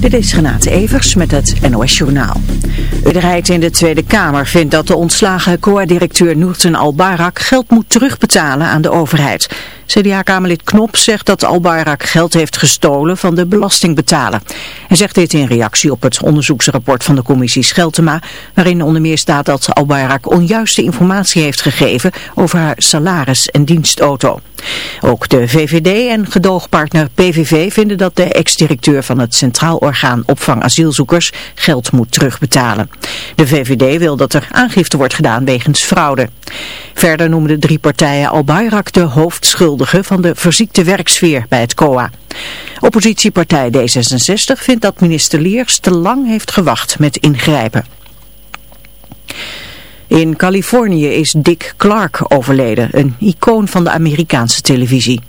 Dit is Renate Evers met het NOS Journaal. De meerderheid in de Tweede Kamer vindt dat de ontslagen COA-directeur Noorten Al-Barak geld moet terugbetalen aan de overheid. CDA-kamerlid Knop zegt dat Al-Barak geld heeft gestolen van de belastingbetaler. Hij zegt dit in reactie op het onderzoeksrapport van de commissie Scheltema, waarin onder meer staat dat Al-Barak onjuiste informatie heeft gegeven over haar salaris en dienstauto. Ook de VVD en gedoogpartner PVV vinden dat de ex-directeur van het Centraal Orgaan Opvang Asielzoekers geld moet terugbetalen. De VVD wil dat er aangifte wordt gedaan wegens fraude. Verder noemen de drie partijen Al-Bayrak de hoofdschuldige van de verziekte werksfeer bij het COA. Oppositiepartij D66 vindt dat minister Leers te lang heeft gewacht met ingrijpen. In Californië is Dick Clark overleden, een icoon van de Amerikaanse televisie.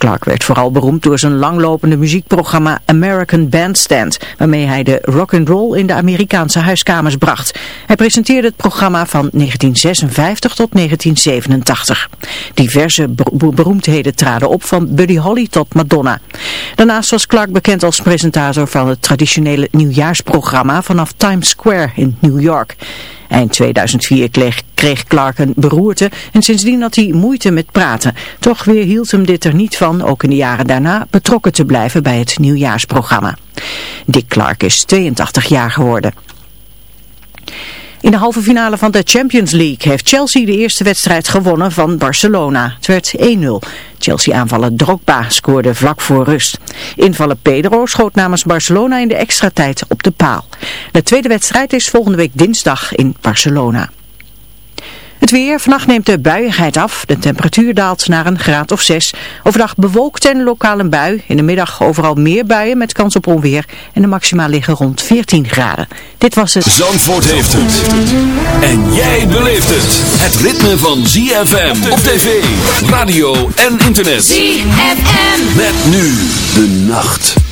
Clark werd vooral beroemd door zijn langlopende muziekprogramma American Bandstand, waarmee hij de rock and roll in de Amerikaanse huiskamers bracht. Hij presenteerde het programma van 1956 tot 1987. Diverse beroemdheden traden op, van Buddy Holly tot Madonna. Daarnaast was Clark bekend als presentator van het traditionele nieuwjaarsprogramma vanaf Times Square in New York. Eind 2004 kreeg, kreeg Clark een beroerte en sindsdien had hij moeite met praten. Toch weer hield hem dit er niet van, ook in de jaren daarna, betrokken te blijven bij het nieuwjaarsprogramma. Dick Clark is 82 jaar geworden. In de halve finale van de Champions League heeft Chelsea de eerste wedstrijd gewonnen van Barcelona. Het werd 1-0. Chelsea-aanvaller Drogba scoorde vlak voor rust. Invaller Pedro schoot namens Barcelona in de extra tijd op de paal. De tweede wedstrijd is volgende week dinsdag in Barcelona. Het weer, vannacht neemt de buiigheid af. De temperatuur daalt naar een graad of 6. Overdag bewolkt en lokaal een bui. In de middag overal meer buien met kans op onweer. En de maxima liggen rond 14 graden. Dit was het. Zandvoort heeft het. En jij beleeft het. Het ritme van ZFM op tv, radio en internet. ZFM. Met nu de nacht.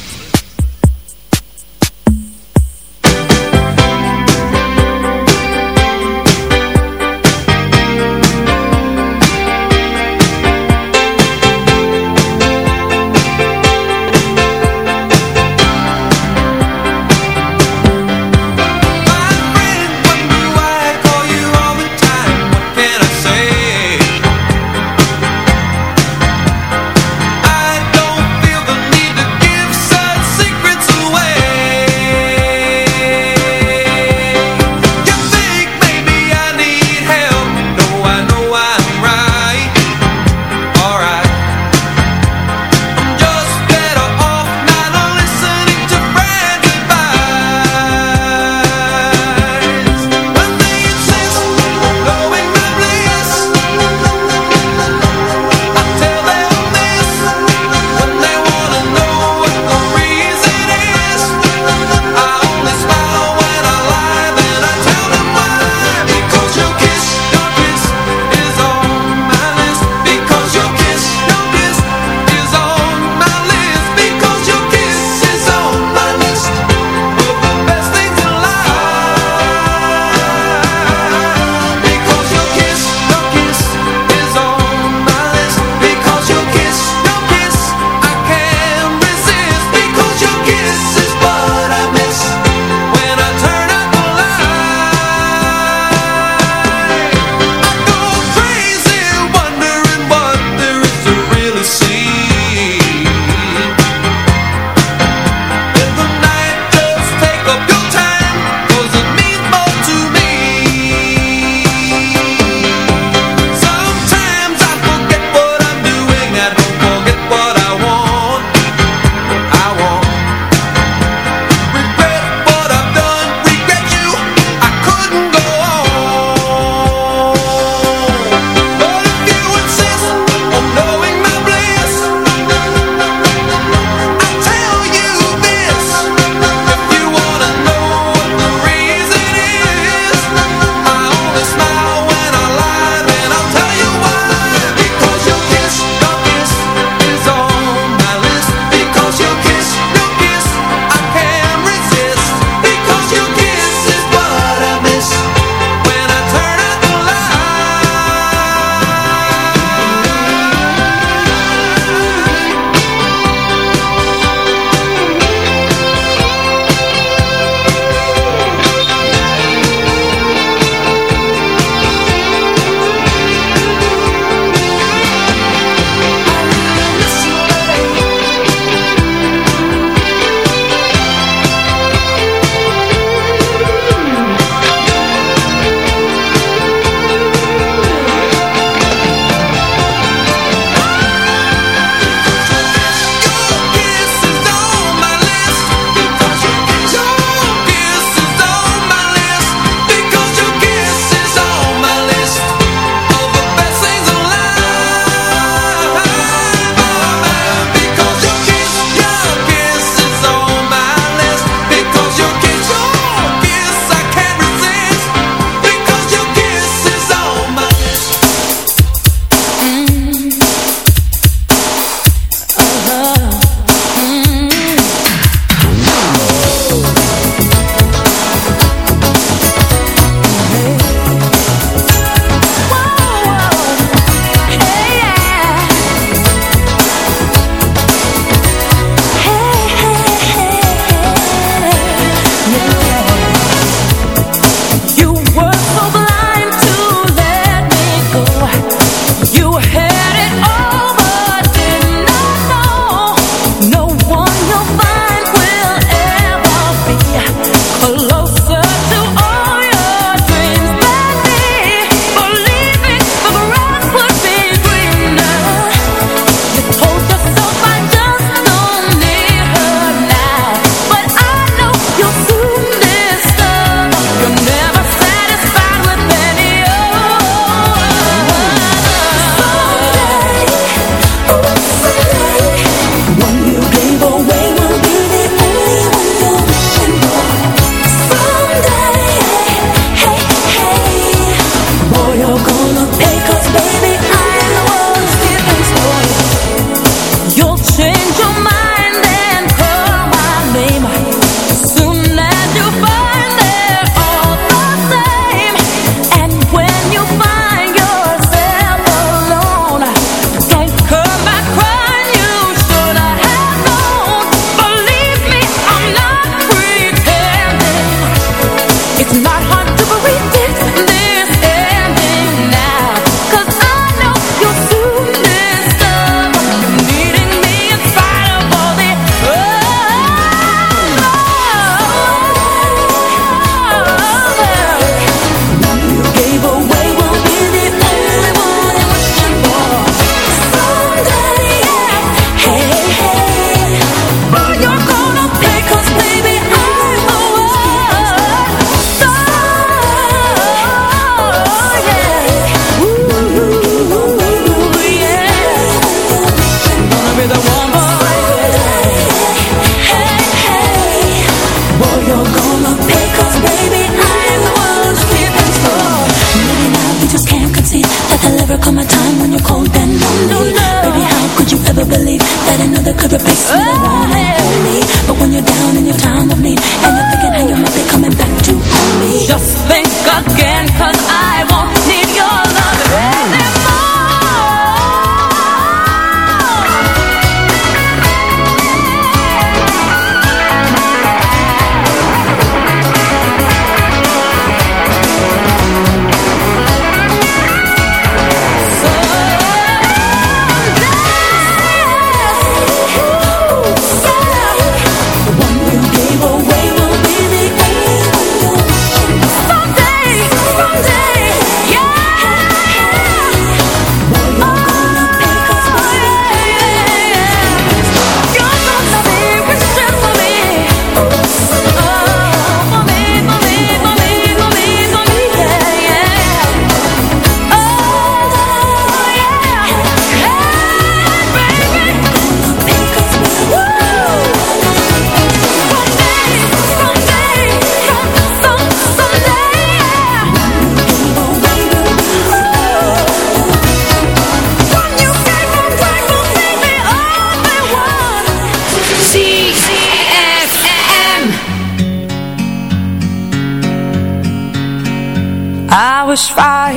is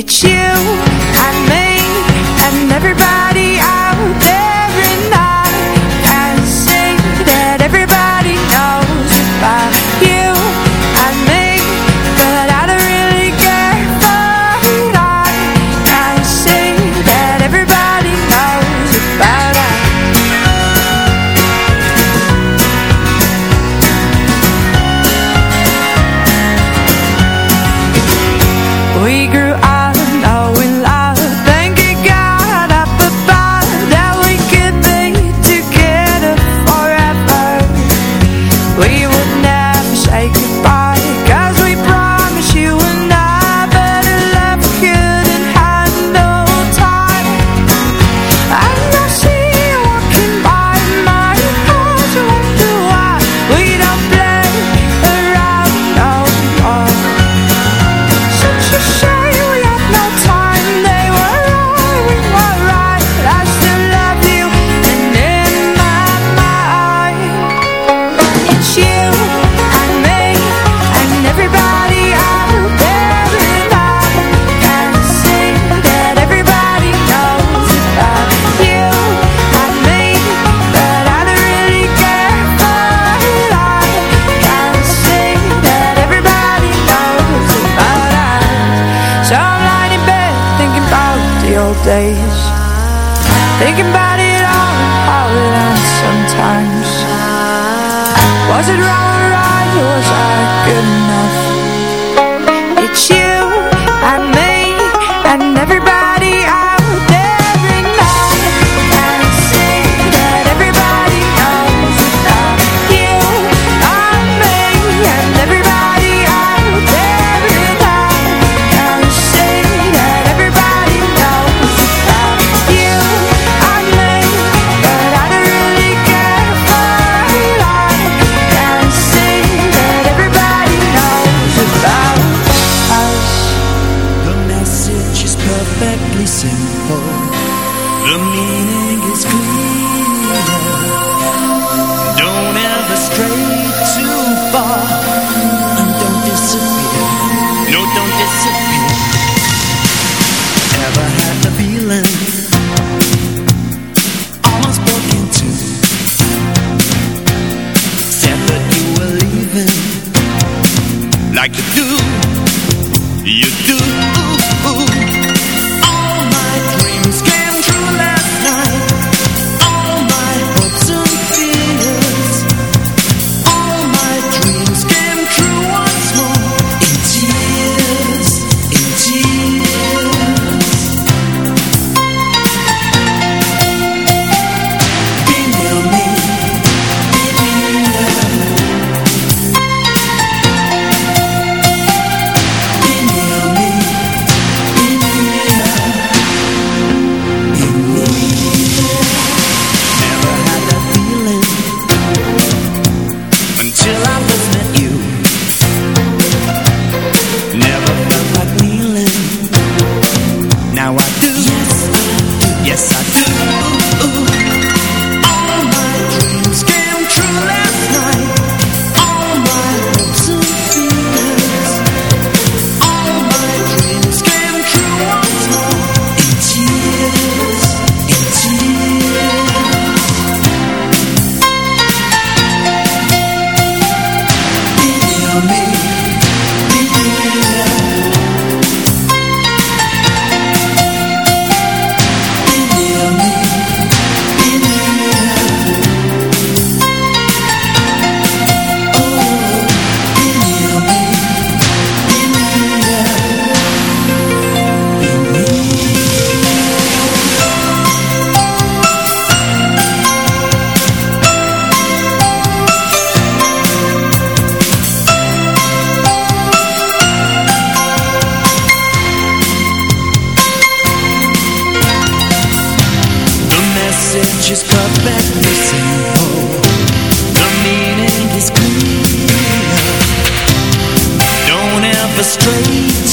It's you. like you do, you do. straight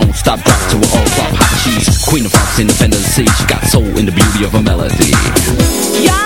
won't stop, drop to an all-flop hot cheese. Queen of Fox in the fantasy, she got soul in the beauty of her melody. Yeah.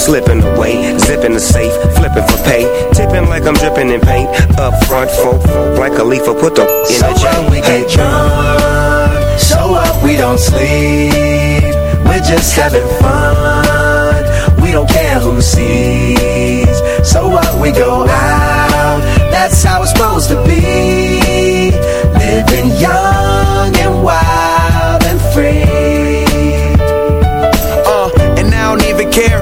slipping away. Zipping the safe, flipping for pay. Tipping like I'm dripping in paint. Up front, folk, like a leaf, put the in So the chain. what? We get drunk. So what? We don't sleep. We're just having fun. We don't care who sees. So what? We go out. That's how it's supposed to be. Living young and wild and free. Uh, and I don't even care.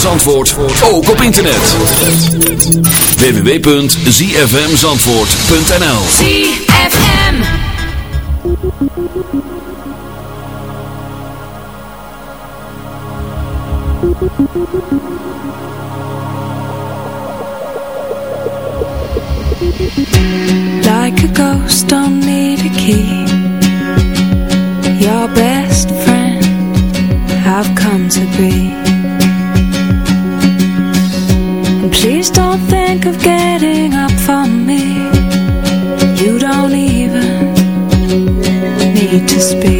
Van Zandvoort, ook op internet. www.zfmzandvoort.nl ZFM. Like a ghost, don't need a key. Your best friend, I've come to be. Please don't think of getting up from me. You don't even need to speak.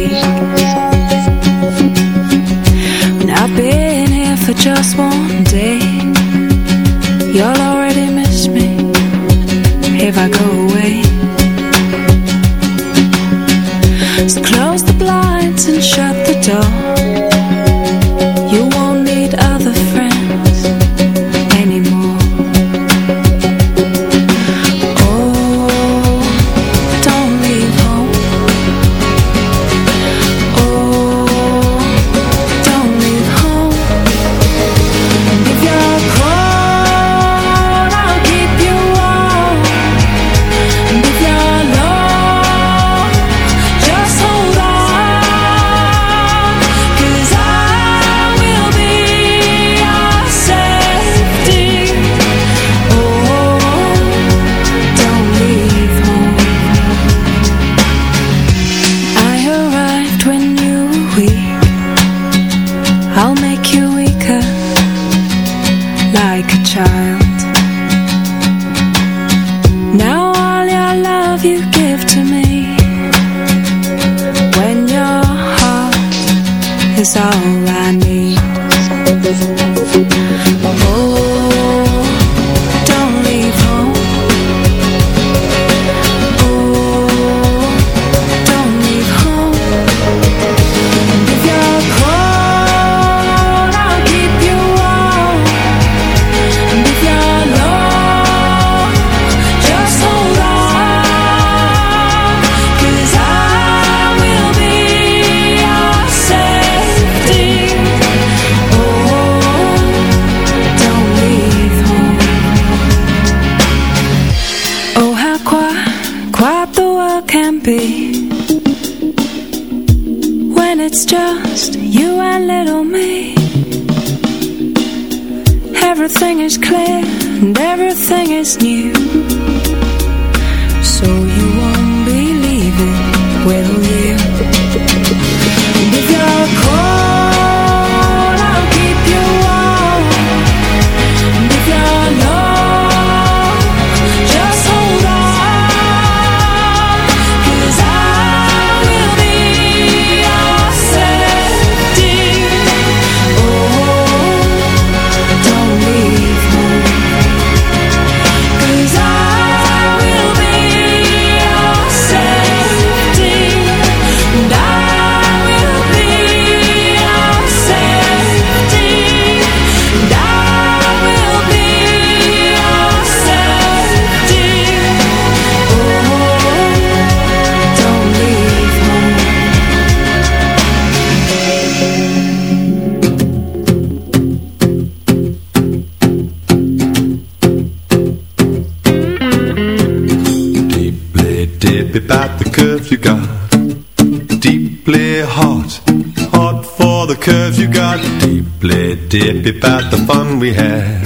About the fun we had.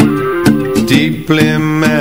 Deeply mad,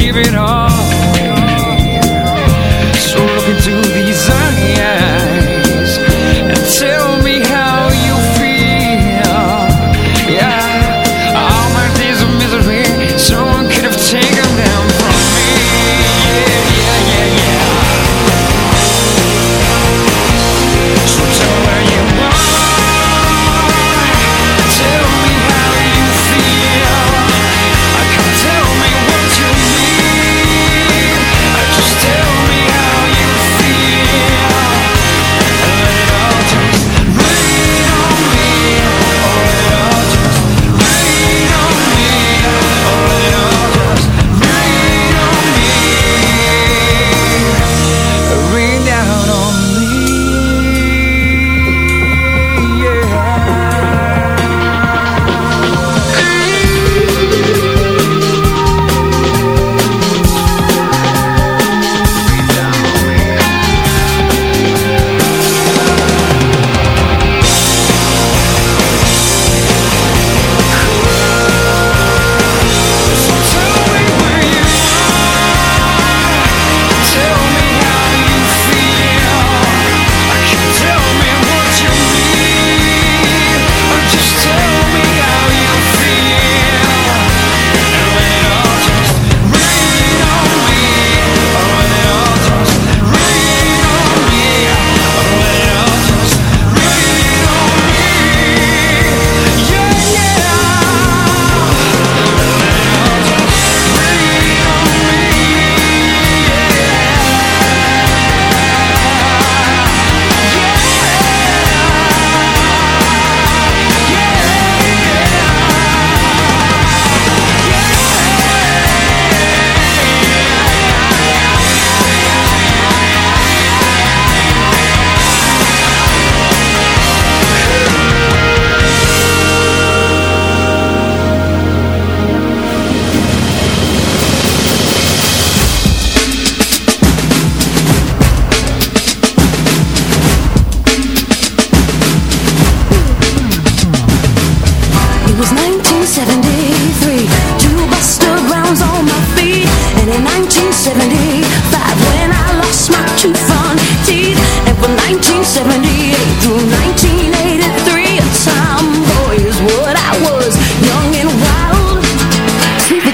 give it all.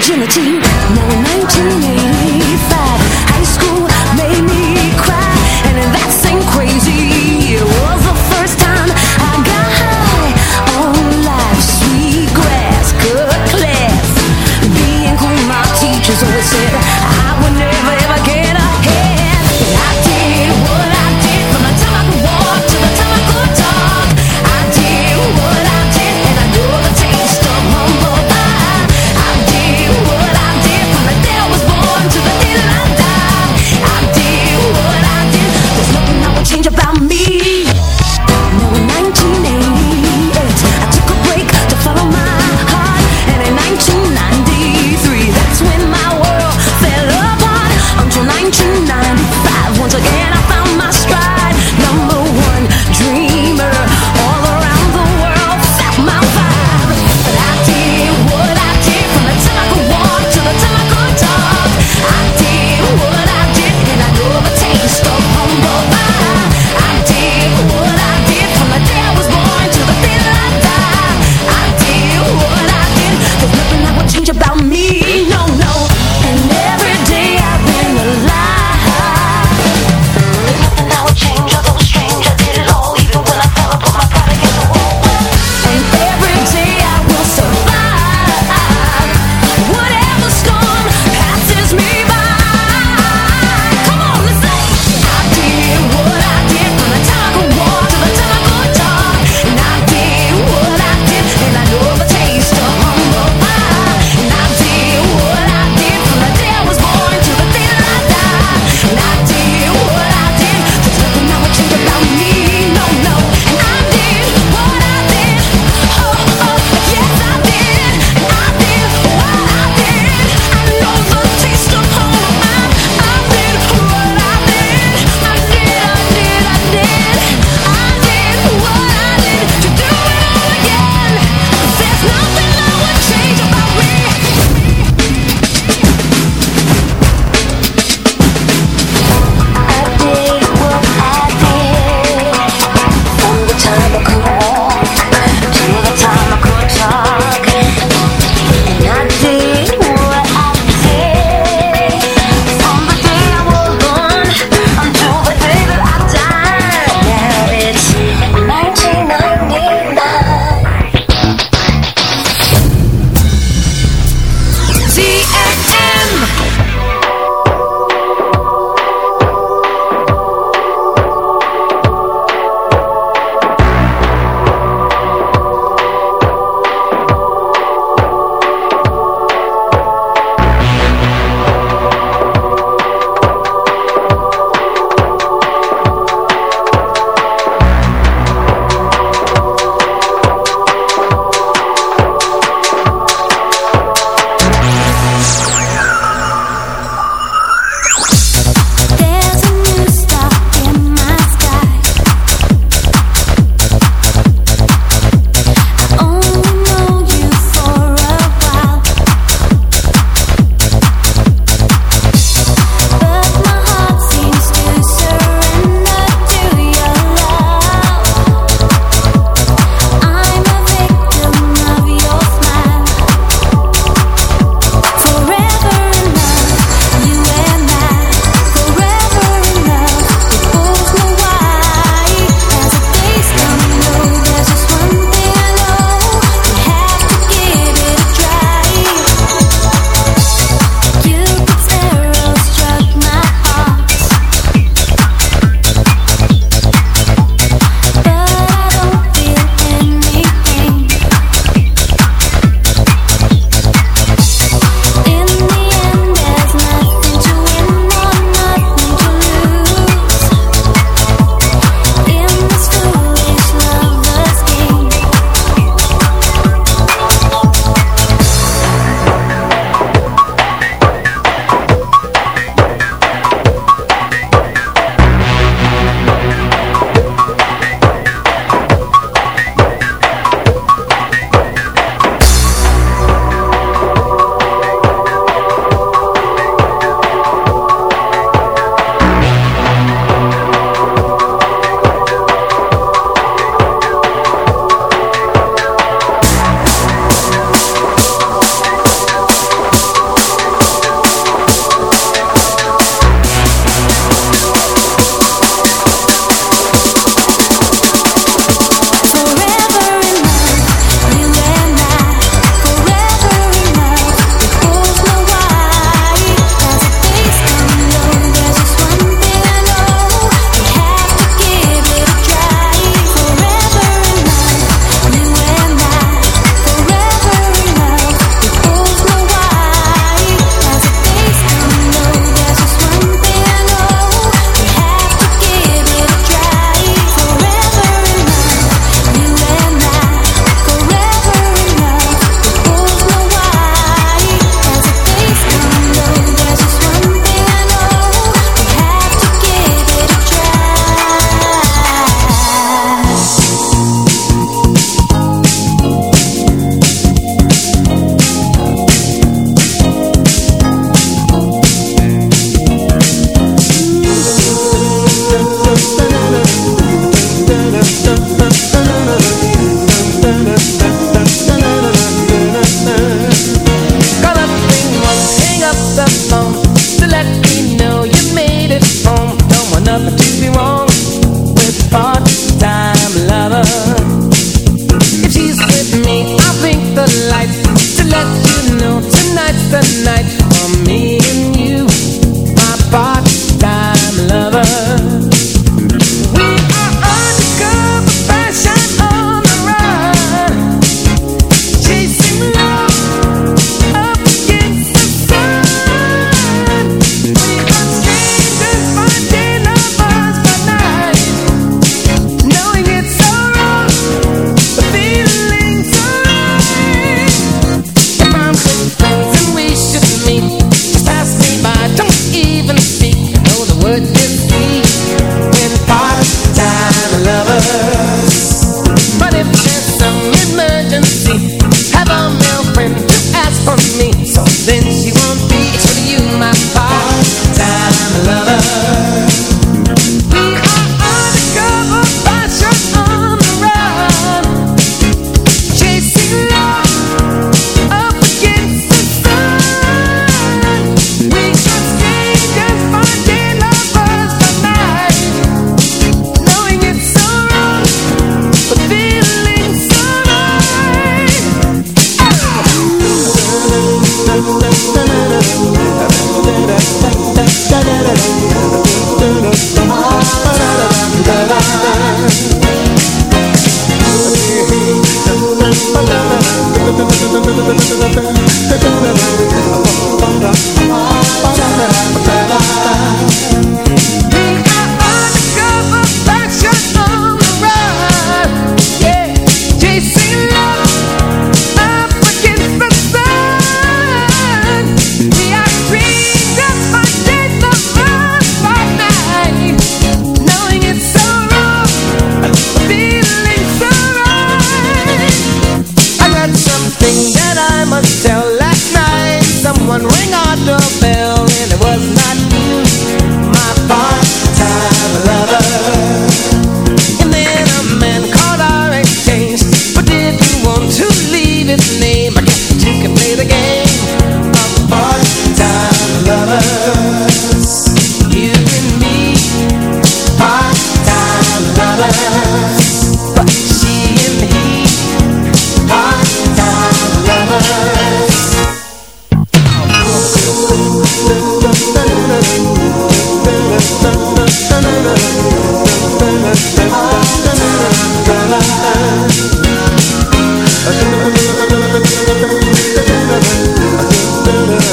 virginity. Now 1983.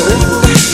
Oh.